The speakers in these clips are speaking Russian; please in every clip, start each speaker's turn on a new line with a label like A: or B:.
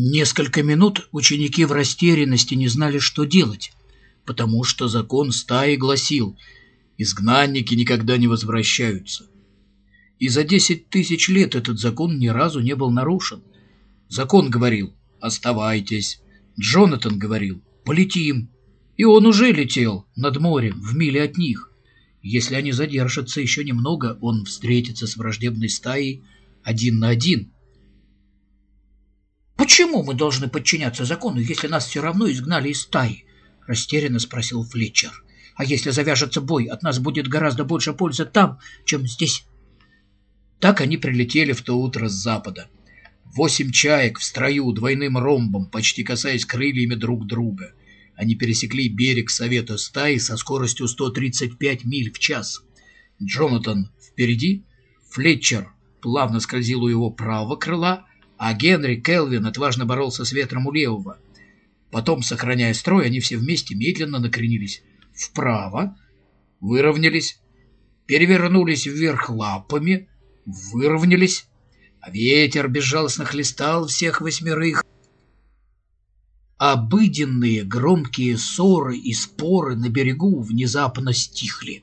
A: Несколько минут ученики в растерянности не знали, что делать, потому что закон стаи гласил «изгнанники никогда не возвращаются». И за десять тысяч лет этот закон ни разу не был нарушен. Закон говорил «оставайтесь», Джонатан говорил «полетим», и он уже летел над морем в миле от них. Если они задержатся еще немного, он встретится с враждебной стаей один на один – «Почему мы должны подчиняться закону, если нас все равно изгнали из стаи?» — растерянно спросил Флетчер. «А если завяжется бой, от нас будет гораздо больше пользы там, чем здесь». Так они прилетели в то утро с запада. Восемь чаек в строю двойным ромбом, почти касаясь крыльями друг друга. Они пересекли берег Совета стаи со скоростью 135 миль в час. Джонатан впереди, Флетчер плавно скользил у его правого крыла, а Генри Келвин отважно боролся с ветром у левого. Потом, сохраняя строй, они все вместе медленно накренились вправо, выровнялись, перевернулись вверх лапами, выровнялись, а ветер безжалостно хлестал всех восьмерых. Обыденные громкие ссоры и споры на берегу внезапно стихли.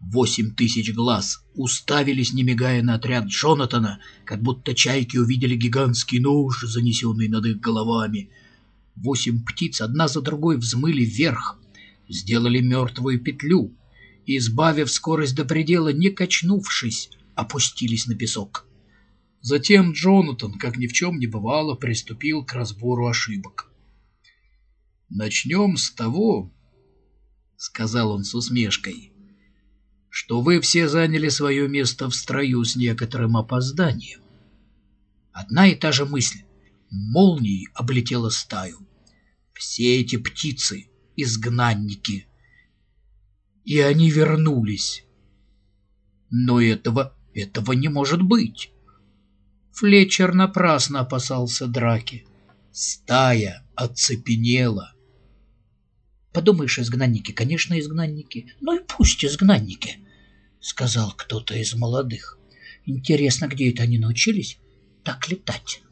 A: Восемь тысяч глаз уставились, не мигая на отряд Джонатана, как будто чайки увидели гигантский нож, занесенный над их головами. Восемь птиц одна за другой взмыли вверх, сделали мертвую петлю и, избавив скорость до предела, не качнувшись, опустились на песок. Затем Джонатан, как ни в чем не бывало, приступил к разбору ошибок. «Начнем с того, — сказал он с усмешкой, — что вы все заняли свое место в строю с некоторым опозданием. Одна и та же мысль молнией облетела стаю. Все эти птицы — изгнанники. И они вернулись. Но этого, этого не может быть. Флетчер напрасно опасался драки. Стая оцепенела. Подумаешь, изгнанники, конечно, изгнанники. Ну и пусть изгнанники. — сказал кто-то из молодых. «Интересно, где это они научились так летать?»